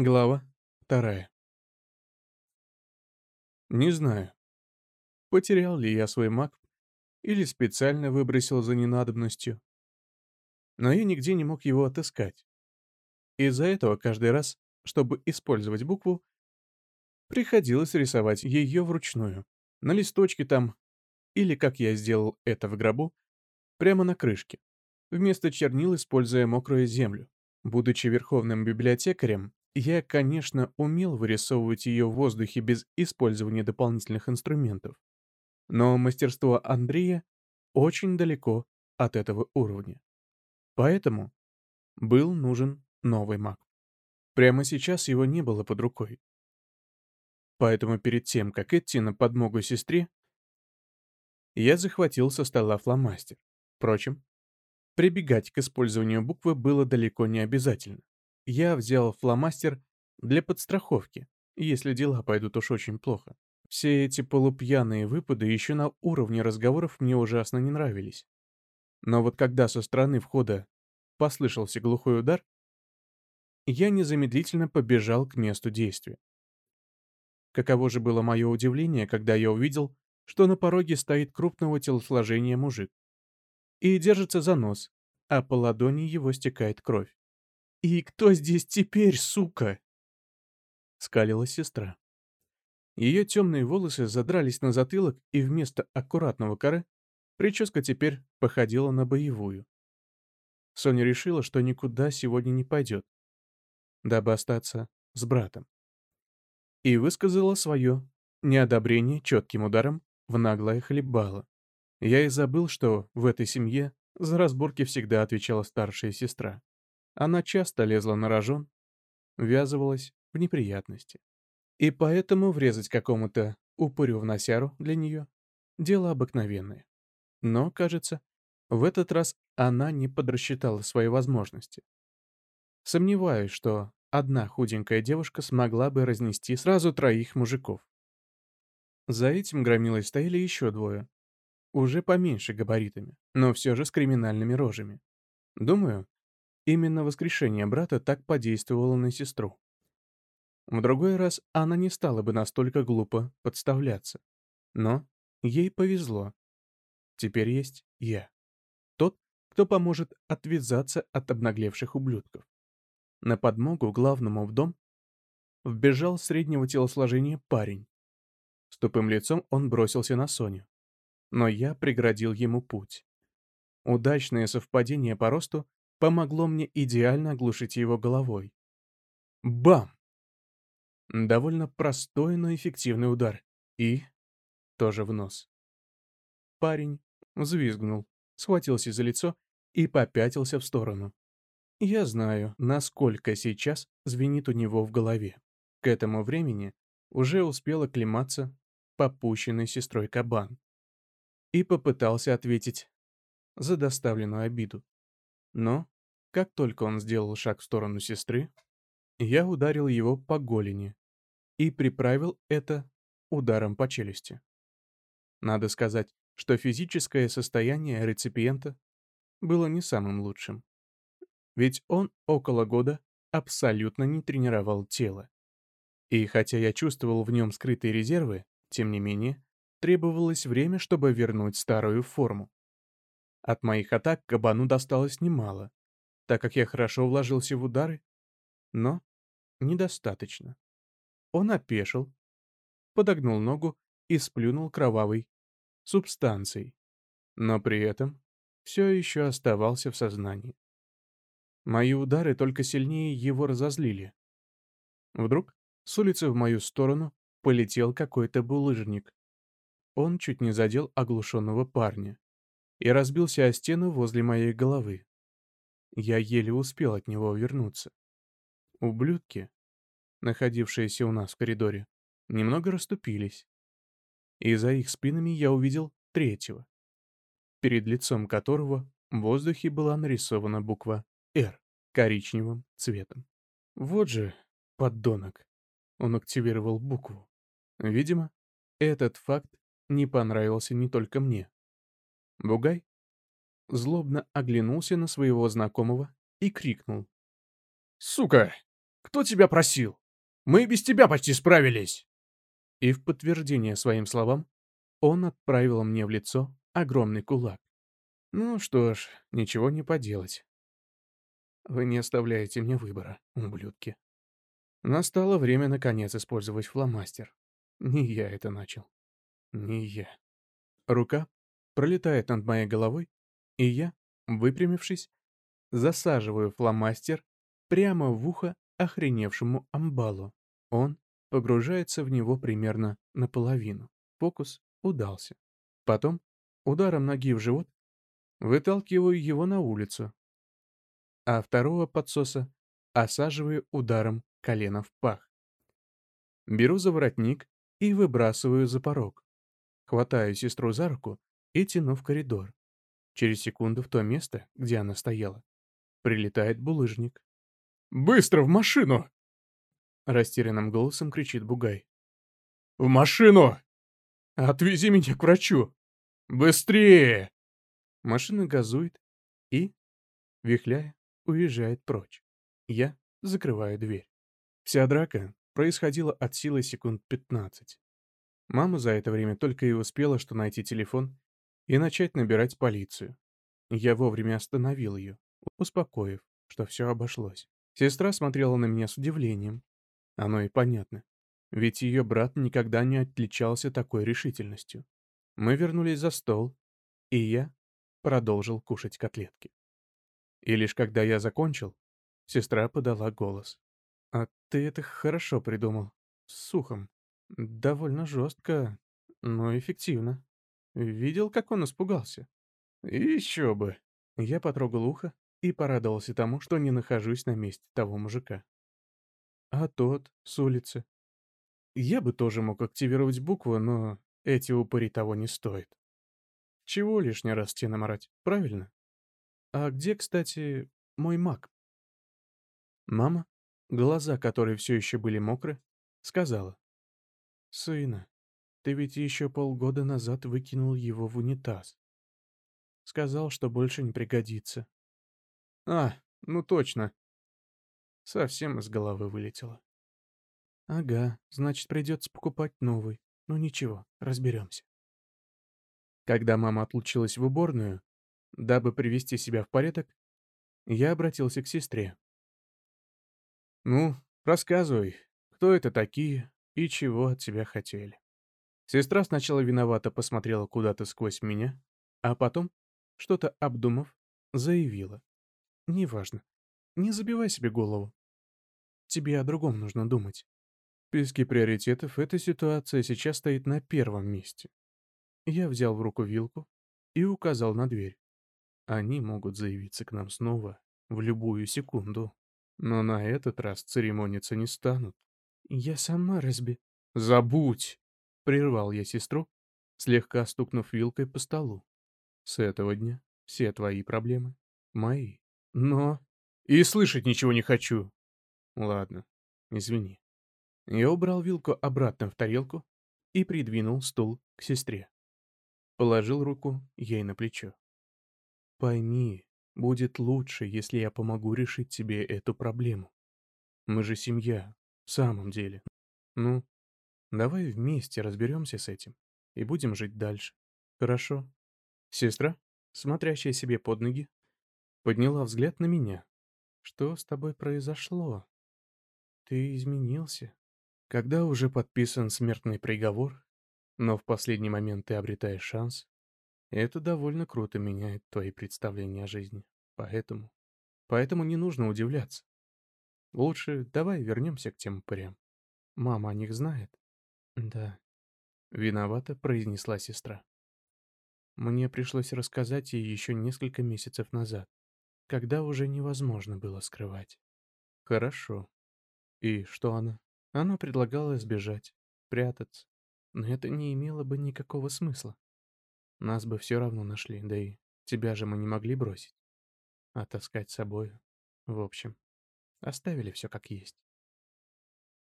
Глава вторая. Не знаю, потерял ли я свой маг или специально выбросил за ненадобностью, но я нигде не мог его отыскать. Из-за этого каждый раз, чтобы использовать букву, приходилось рисовать ее вручную, на листочке там, или, как я сделал это в гробу, прямо на крышке, вместо чернил используя мокрую землю. Будучи верховным библиотекарем, я, конечно, умел вырисовывать ее в воздухе без использования дополнительных инструментов. Но мастерство Андрея очень далеко от этого уровня. Поэтому был нужен новый маг. Прямо сейчас его не было под рукой. Поэтому перед тем, как идти на подмогу сестре, я захватил со стола фломастер. Впрочем, прибегать к использованию буквы было далеко не обязательно я взял фломастер для подстраховки, если дела пойдут уж очень плохо. Все эти полупьяные выпады еще на уровне разговоров мне ужасно не нравились. Но вот когда со стороны входа послышался глухой удар, я незамедлительно побежал к месту действия. Каково же было мое удивление, когда я увидел, что на пороге стоит крупного телосложения мужик. И держится за нос, а по ладони его стекает кровь. «И кто здесь теперь, сука?» — скалилась сестра. Ее темные волосы задрались на затылок, и вместо аккуратного коры прическа теперь походила на боевую. Соня решила, что никуда сегодня не пойдет, дабы остаться с братом. И высказала свое неодобрение четким ударом в наглое хлебало. Я и забыл, что в этой семье за разборки всегда отвечала старшая сестра. Она часто лезла на рожон, ввязывалась в неприятности. И поэтому врезать какому-то упырю в носяру для нее — дело обыкновенное. Но, кажется, в этот раз она не подрасчитала свои возможности. Сомневаюсь, что одна худенькая девушка смогла бы разнести сразу троих мужиков. За этим громилой стояли еще двое, уже поменьше габаритами, но все же с криминальными рожами. Думаю, Именно воскрешение брата так подействовало на сестру. В другой раз она не стала бы настолько глупо подставляться. Но ей повезло. Теперь есть я. Тот, кто поможет отвязаться от обнаглевших ублюдков. На подмогу главному в дом вбежал среднего телосложения парень. С тупым лицом он бросился на Соню. Но я преградил ему путь. Удачное совпадение по росту помогло мне идеально оглушить его головой. Бам! Довольно простой, но эффективный удар. И... тоже в нос. Парень взвизгнул, схватился за лицо и попятился в сторону. Я знаю, насколько сейчас звенит у него в голове. К этому времени уже успел оклематься попущенной сестрой кабан. И попытался ответить за доставленную обиду. Но, как только он сделал шаг в сторону сестры, я ударил его по голени и приправил это ударом по челюсти. Надо сказать, что физическое состояние реципиента было не самым лучшим. Ведь он около года абсолютно не тренировал тело. И хотя я чувствовал в нем скрытые резервы, тем не менее, требовалось время, чтобы вернуть старую форму. От моих атак кабану досталось немало, так как я хорошо вложился в удары, но недостаточно. Он опешил, подогнул ногу и сплюнул кровавой субстанцией, но при этом все еще оставался в сознании. Мои удары только сильнее его разозлили. Вдруг с улицы в мою сторону полетел какой-то булыжник. Он чуть не задел оглушенного парня и разбился о стену возле моей головы. Я еле успел от него вернуться. Ублюдки, находившиеся у нас в коридоре, немного расступились. И за их спинами я увидел третьего, перед лицом которого в воздухе была нарисована буква «Р» коричневым цветом. Вот же поддонок. Он активировал букву. Видимо, этот факт не понравился не только мне. Бугай злобно оглянулся на своего знакомого и крикнул. «Сука! Кто тебя просил? Мы без тебя почти справились!» И в подтверждение своим словам он отправил мне в лицо огромный кулак. Ну что ж, ничего не поделать. Вы не оставляете мне выбора, ублюдки. Настало время, наконец, использовать фломастер. Не я это начал. Не я. Рука пролетает над моей головой, и я, выпрямившись, засаживаю фломастер прямо в ухо охреневшему амбалу. Он погружается в него примерно наполовину. Фокус удался. Потом, ударом ноги в живот, выталкиваю его на улицу, а второго подсоса осаживаю ударом колена в пах. Беру за воротник и выбрасываю за порог. Хватаю сестру за руку и тяну в коридор. Через секунду в то место, где она стояла, прилетает булыжник. «Быстро в машину!» Растерянным голосом кричит Бугай. «В машину! Отвези меня к врачу! Быстрее!» Машина газует и, вихляя, уезжает прочь. Я закрываю дверь. Вся драка происходила от силы секунд 15. Мама за это время только и успела что найти телефон и начать набирать полицию. Я вовремя остановил ее, успокоив, что все обошлось. Сестра смотрела на меня с удивлением. Оно и понятно, ведь ее брат никогда не отличался такой решительностью. Мы вернулись за стол, и я продолжил кушать котлетки. И лишь когда я закончил, сестра подала голос. «А ты это хорошо придумал. С сухом. Довольно жестко, но эффективно. Видел, как он испугался?» «Еще бы!» Я потрогал ухо и порадовался тому, что не нахожусь на месте того мужика. А тот, с улицы. Я бы тоже мог активировать букву, но эти упыри того не стоят. Чего лишний раз тебе наморать, правильно? А где, кстати, мой маг? Мама, глаза которой все еще были мокры, сказала. Сына, ты ведь еще полгода назад выкинул его в унитаз. Сказал, что больше не пригодится. А, ну точно. Совсем из головы вылетело. Ага, значит, придется покупать новый. Ну ничего, разберемся. Когда мама отлучилась в уборную, дабы привести себя в порядок, я обратился к сестре. «Ну, рассказывай, кто это такие и чего от тебя хотели?» Сестра сначала виновато посмотрела куда-то сквозь меня, а потом, что-то обдумав, заявила. «Неважно. Не забивай себе голову. Тебе о другом нужно думать. В списке приоритетов эта ситуация сейчас стоит на первом месте. Я взял в руку вилку и указал на дверь. Они могут заявиться к нам снова в любую секунду, но на этот раз церемониться не станут. Я сама разби... Забудь! Прервал я сестру, слегка стукнув вилкой по столу. С этого дня все твои проблемы мои. Но... И слышать ничего не хочу. Ладно, извини. Я убрал вилку обратно в тарелку и придвинул стул к сестре. Положил руку ей на плечо. Пойми, будет лучше, если я помогу решить тебе эту проблему. Мы же семья, в самом деле. Ну, давай вместе разберемся с этим и будем жить дальше. Хорошо? Сестра, смотрящая себе под ноги, подняла взгляд на меня. Что с тобой произошло? Ты изменился. Когда уже подписан смертный приговор, но в последний момент ты обретаешь шанс, это довольно круто меняет твои представления о жизни. Поэтому... Поэтому не нужно удивляться. Лучше давай вернемся к тем упырям. Мама о них знает? Да. Виновата, произнесла сестра. Мне пришлось рассказать ей еще несколько месяцев назад, когда уже невозможно было скрывать. Хорошо. И что она? Она предлагала сбежать, прятаться, но это не имело бы никакого смысла. Нас бы все равно нашли, да и тебя же мы не могли бросить. А таскать с собой... В общем, оставили все как есть.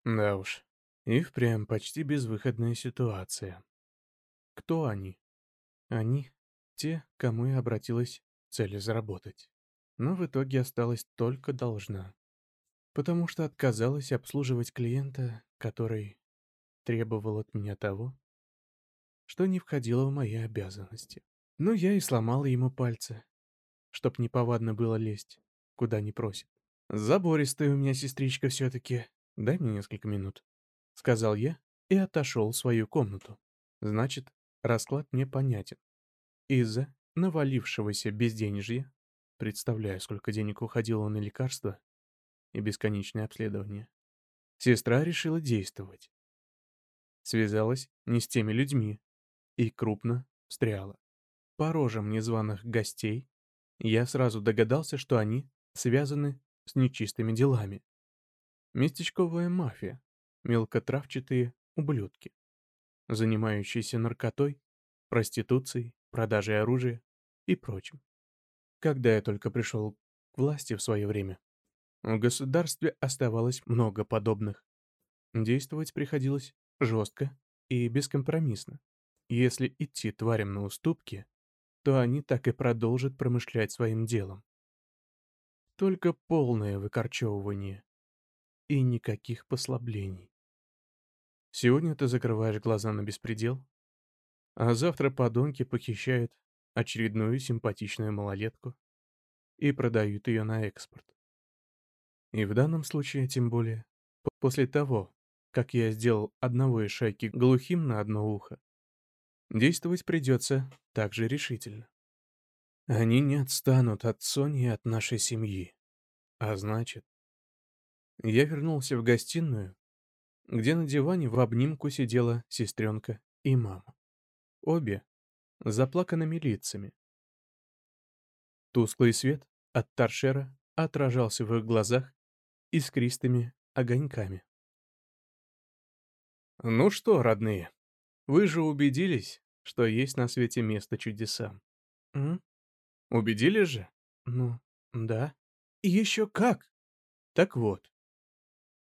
Да уж, и впрямь почти безвыходная ситуация. Кто они? Они — те, кому я обратилась целью заработать. Но в итоге осталась только должна. потому что отказалась обслуживать клиента, который требовал от меня того, что не входило в мои обязанности. Ну, я и сломала ему пальцы, чтоб неповадно было лезть, куда не просит. Забористая у меня сестричка все-таки. Дай мне несколько минут, — сказал я и отошел в свою комнату. Значит, расклад мне понятен. Из-за навалившегося безденежья, представляю, сколько денег уходило на лекарства и бесконечное обследование, сестра решила действовать. Связалась не с теми людьми и крупно встряла. По рожам незваных гостей я сразу догадался, что они связаны с нечистыми делами. Местечковая мафия, мелкотравчатые ублюдки, занимающиеся наркотой, проституцией, продажей оружия и прочим. Когда я только пришел к власти в свое время, в государстве оставалось много подобных. Действовать приходилось жестко и бескомпромиссно. Если идти тварям на уступки, то они так и продолжат промышлять своим делом. Только полное выкорчевывание и никаких послаблений. Сегодня ты закрываешь глаза на беспредел, а завтра подонки похищают очередную симпатичную малолетку и продают ее на экспорт. И в данном случае, тем более, после того, как я сделал одного из шайки глухим на одно ухо, действовать придется так же решительно. Они не отстанут от Сони и от нашей семьи. А значит... Я вернулся в гостиную, где на диване в обнимку сидела сестренка и мама. Обе с заплаканными лицами. Тусклый свет от торшера отражался в их глазах искристыми огоньками. «Ну что, родные, вы же убедились, что есть на свете место чудесам?» «М? Убедились же?» «Ну, да». «Еще как!» «Так вот,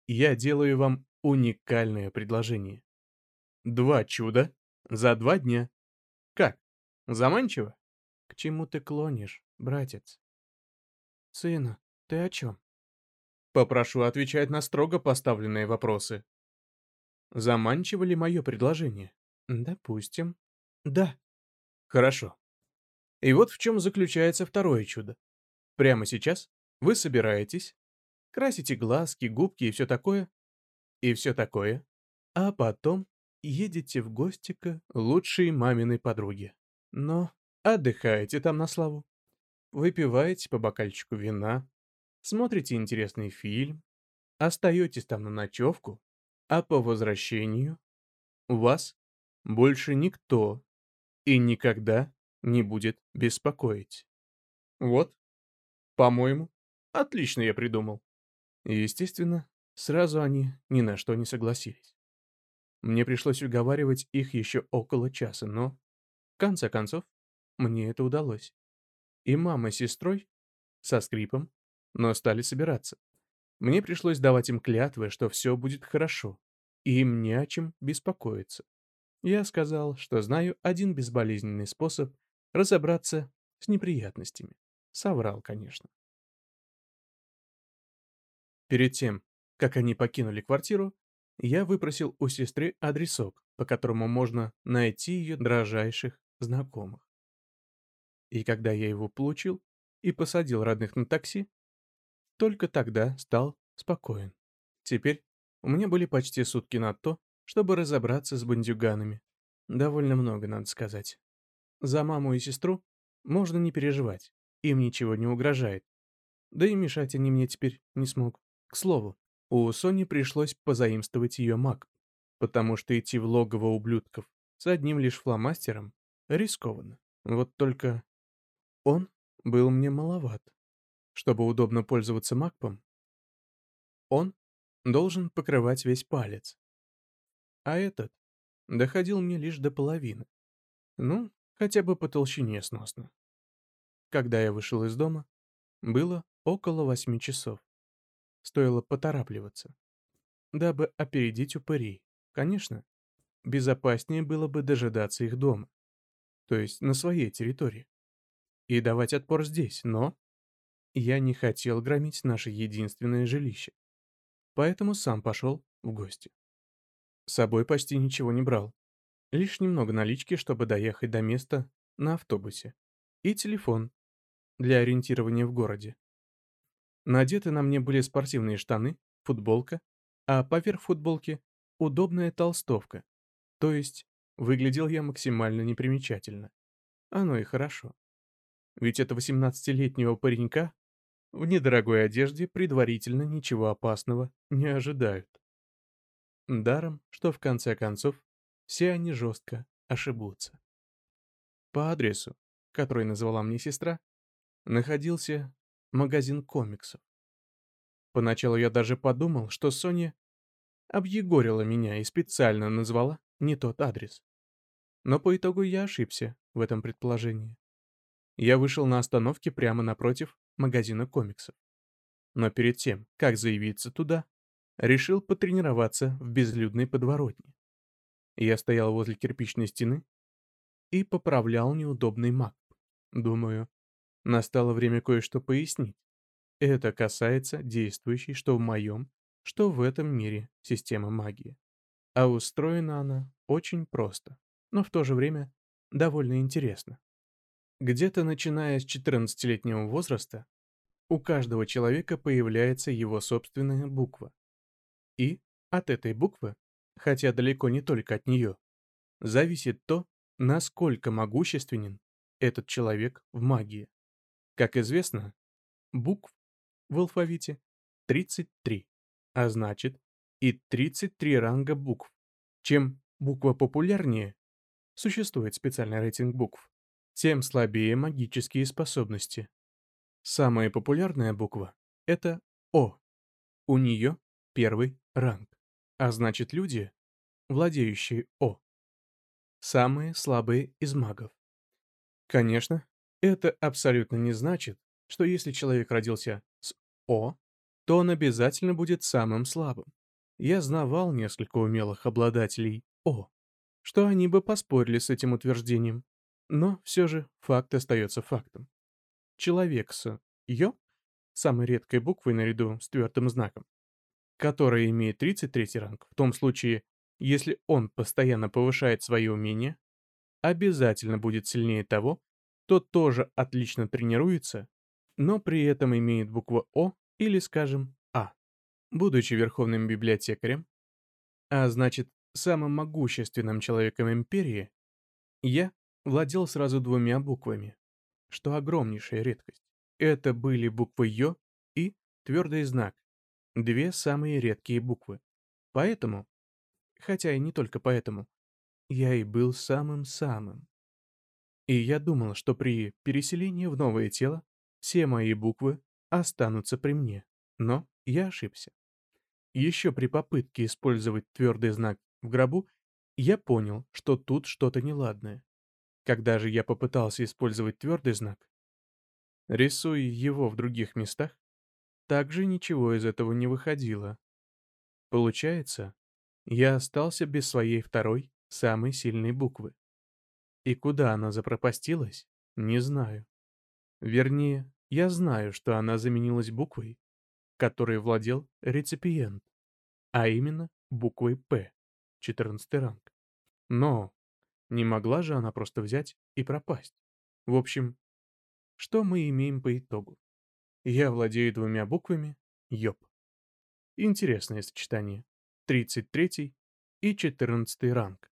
я делаю вам уникальное предложение. Два чуда за два дня. Как? Заманчиво? К чему ты клонишь, братец? Сына, ты о чем? Попрошу отвечать на строго поставленные вопросы. Заманчиво ли мое предложение? Допустим. Да. Хорошо. И вот в чем заключается второе чудо. Прямо сейчас вы собираетесь, красите глазки, губки и все такое, и все такое, а потом едете в гости к лучшей маминой подруге. Но отдыхаете там на славу. Выпиваете по бокальчику вина, смотрите интересный фильм, остаетесь там на ночевку, а по возвращению вас больше никто и никогда не будет беспокоить. Вот, по-моему, отлично я придумал. Естественно, сразу они ни на что не согласились. Мне пришлось уговаривать их еще около часа, но, в конце концов, мне это удалось. И мама с сестрой, со скрипом, но стали собираться. Мне пришлось давать им клятвы, что все будет хорошо, и им не о чем беспокоиться. Я сказал, что знаю один безболезненный способ разобраться с неприятностями. Соврал, конечно. Перед тем, как они покинули квартиру, я выпросил у сестры адресок, по которому можно найти ее дрожайших знакомых. И когда я его получил и посадил родных на такси, только тогда стал спокоен. Теперь у меня были почти сутки на то, чтобы разобраться с бандюганами. Довольно много, надо сказать. За маму и сестру можно не переживать, им ничего не угрожает. Да и мешать они мне теперь не смогут. К слову, у Сони пришлось позаимствовать ее маг, потому что идти в логово ублюдков с одним лишь фломастером рискованно. Вот только он был мне маловат. Чтобы удобно пользоваться магпом, он должен покрывать весь палец. А этот доходил мне лишь до половины. Ну, хотя бы по толщине сносно. Когда я вышел из дома, было около восьми часов. Стоило поторапливаться. Дабы опередить упырей. Конечно, безопаснее было бы дожидаться их дома. То есть на своей территории. И давать отпор здесь, но... Я не хотел громить наше единственное жилище. поэтому сам пошел в гости. С собой почти ничего не брал. Лишь немного налички, чтобы доехать до места на автобусе. И телефон для ориентирования в городе. Надеты на мне были спортивные штаны, футболка, а поверх футболки удобная толстовка. То есть выглядел я максимально непримечательно. Оно и хорошо. Ведь это 18-летнего паренька в недорогой одежде предварительно ничего опасного не ожидают. Даром, что в конце концов все они жестко ошибутся. По адресу, который назвала мне сестра, находился магазин комиксов. Поначалу я даже подумал, что Соня объегорила меня и специально назвала не тот адрес. Но по итогу я ошибся в этом предположении. Я вышел на остановке прямо напротив магазина комиксов. Но перед тем, как заявиться туда, решил потренироваться в безлюдной подворотне. Я стоял возле кирпичной стены и поправлял неудобный маг. Думаю, настало время кое-что пояснить. Это касается действующей что в моем, что в этом мире системы магии. А устроена она очень просто, но в то же время довольно интересно. Где-то начиная с 14-летнего возраста у каждого человека появляется его собственная буква. И от этой буквы, хотя далеко не только от нее, зависит то, насколько могущественен этот человек в магии. Как известно, букв в алфавите 33, а значит и 33 ранга букв. Чем буква популярнее, существует специальный рейтинг букв, тем слабее магические способности. Самая популярная буква — это О. У нее первый ранг, а значит люди, владеющие О, самые слабые из магов. Конечно, это абсолютно не значит, что если человек родился с О, то он обязательно будет самым слабым. Я знавал несколько умелых обладателей О, что они бы поспорили с этим утверждением. Но все же факт остается фактом. Человек с «ё» — самой редкой буквой наряду с твердым знаком, которая имеет 33 ранг, в том случае, если он постоянно повышает свои умения, обязательно будет сильнее того, кто тоже отлично тренируется, но при этом имеет букву О или, скажем, А. Будучи верховным библиотекарем, а значит, самым могущественным человеком империи, я владел сразу двумя буквами, что огромнейшая редкость. Это были буквы «ё» и твердый знак, две самые редкие буквы. Поэтому, хотя и не только поэтому, я и был самым-самым. И я думал, что при переселении в новое тело все мои буквы останутся при мне, но я ошибся. Еще при попытке использовать твердый знак в гробу я понял, что тут что-то неладное. Когда же я попытался использовать твердый знак, рисуя его в других местах, также ничего из этого не выходило. Получается, я остался без своей второй, самой сильной буквы. И куда она запропастилась, не знаю. Вернее, я знаю, что она заменилась буквой, которой владел реципиент, а именно буквой «П», 14 ранг. Но не могла же она просто взять и пропасть. В общем, что мы имеем по итогу? Я владею двумя буквами «Йоп». Интересное сочетание. 33 и 14 ранг.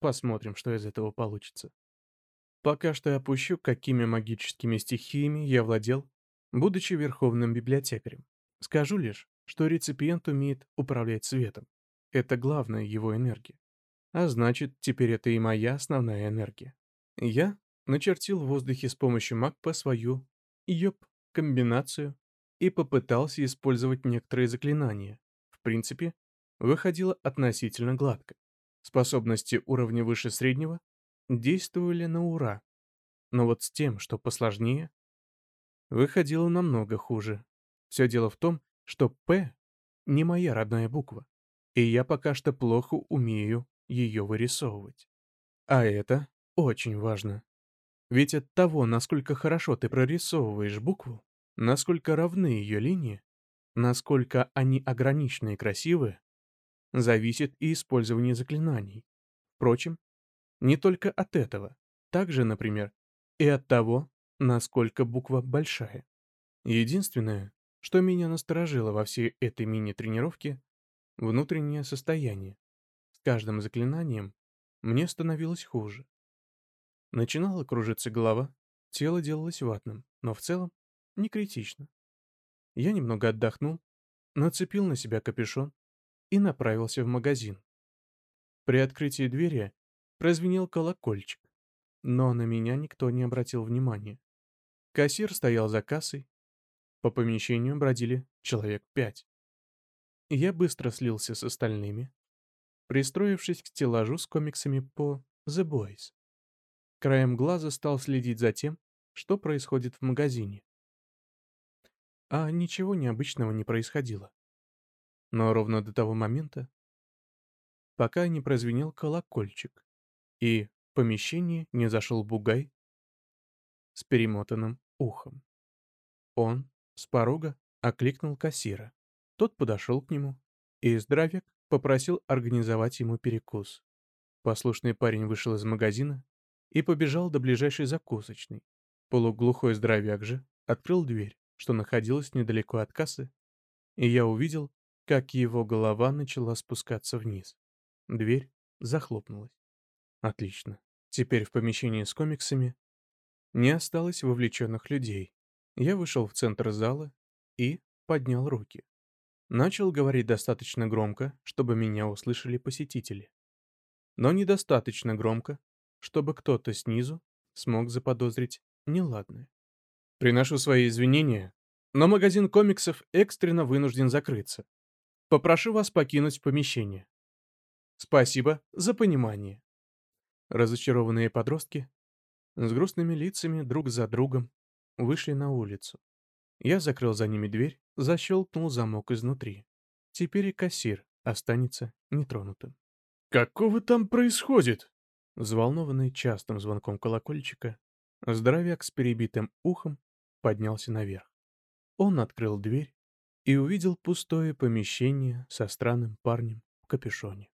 Посмотрим, что из этого получится. Пока что опущу, какими магическими стихиями я владел, будучи верховным библиотекарем. Скажу лишь, что реципиент умеет управлять светом. Это главная его энергия. А значит, теперь это и моя основная энергия. Я начертил в воздухе с помощью магпа свою ёп комбинацию и попытался использовать некоторые заклинания. В принципе, выходило относительно гладко. Способности уровня выше среднего действовали на ура. Но вот с тем, что посложнее, выходило намного хуже. Все дело в том, что «П» не моя родная буква, и я пока что плохо умею ее вырисовывать. А это очень важно. Ведь от того, насколько хорошо ты прорисовываешь букву, насколько равны ее линии, насколько они ограничены и красивы, зависит и использование заклинаний. Впрочем, не только от этого. Также, например, и от того, насколько буква большая. Единственное, что меня насторожило во всей этой мини-тренировке, внутреннее состояние. С каждым заклинанием мне становилось хуже. Начинала кружиться голова, тело делалось ватным, но в целом не критично. Я немного отдохнул, нацепил на себя капюшон и направился в магазин. При открытии двери прозвенел колокольчик, но на меня никто не обратил внимания. Кассир стоял за кассой, по помещению бродили человек пять. Я быстро слился с остальными, пристроившись к стеллажу с комиксами по The Boys. Краем глаза стал следить за тем, что происходит в магазине. А ничего необычного не происходило. Но ровно до того момента, пока не прозвенел колокольчик, и в помещение не зашел бугай с перемотанным ухом. Он с порога окликнул кассира. Тот подошел к нему, и здравик попросил организовать ему перекус. Послушный парень вышел из магазина и побежал до ближайшей закусочной. Полуглухой здоровяк же открыл дверь, что находилась недалеко от кассы, и я увидел, как его голова начала спускаться вниз. Дверь захлопнулась. Отлично. Теперь в помещении с комиксами не осталось вовлеченных людей. Я вышел в центр зала и поднял руки. Начал говорить достаточно громко, чтобы меня услышали посетители. Но недостаточно громко, чтобы кто-то снизу смог заподозрить неладное. Приношу свои извинения, но магазин комиксов экстренно вынужден закрыться. Попрошу вас покинуть помещение. Спасибо за понимание. Разочарованные подростки с грустными лицами друг за другом вышли на улицу. Я закрыл за ними дверь, защелкнул замок изнутри. Теперь и кассир останется нетронутым. «Какого там происходит?» Взволнованный частым звонком колокольчика, здоровяк с перебитым ухом поднялся наверх. Он открыл дверь и увидел пустое помещение со странным парнем в капюшоне.